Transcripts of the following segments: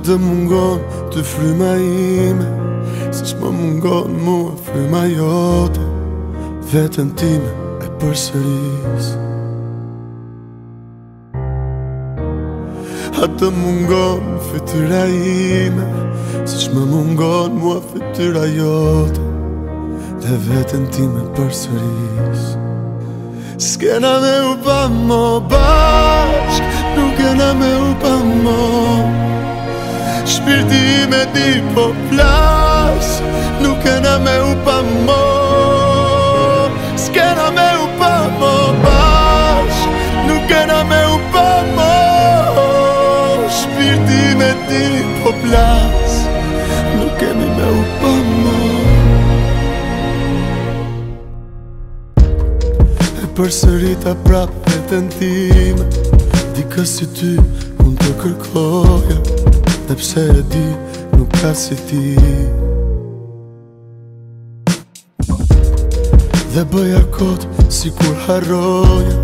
të mungon të fryma ime Si që më mungon mua fryma jote Vetën time e përsëris A të mungon fytyra ime Si që më mungon mua fytyra jote Dhe vetën time e përsëris Skena me u pa më bashk Nuk e na me u pa më shpirti me di po flas Nuk kena me u pa mo S'kena me u pa mo bash Nuk kena me u pa mo Shpirti me di po flas Nuk me u E për sërita prap e të ndime Dikës i ty unë të kërkojëm Dhe pse e di nuk ka si ti Dhe bëja kotë si kur haroja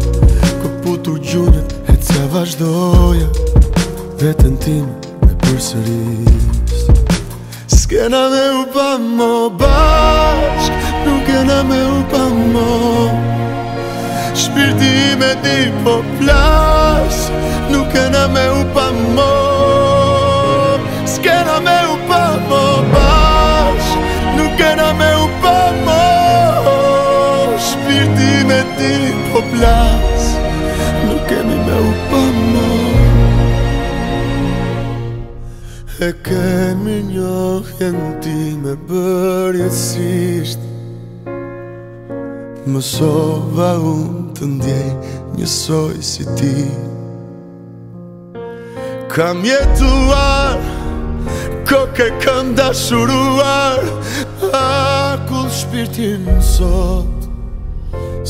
Kë putur gjunët e tja vazhdoja Vetën tim e për sëris S'kena me u pa mo bashk Nuk kena me u pa mo Shpirti me di po plas Nuk kena me u pa po plas Nuk kemi me u përmo E kemi njohjen ti me bërjesisht Më sova unë të ndjej njësoj si ti Kam jetuar Koke kam dashuruar A kull shpirtin sot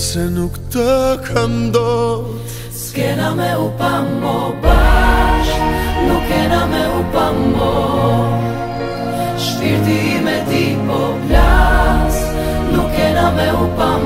Se nuk të këndot S'kena me u pa mo bash Nuk kena me u pa mo Shpirti me ti po plas Nuk kena me u pa mo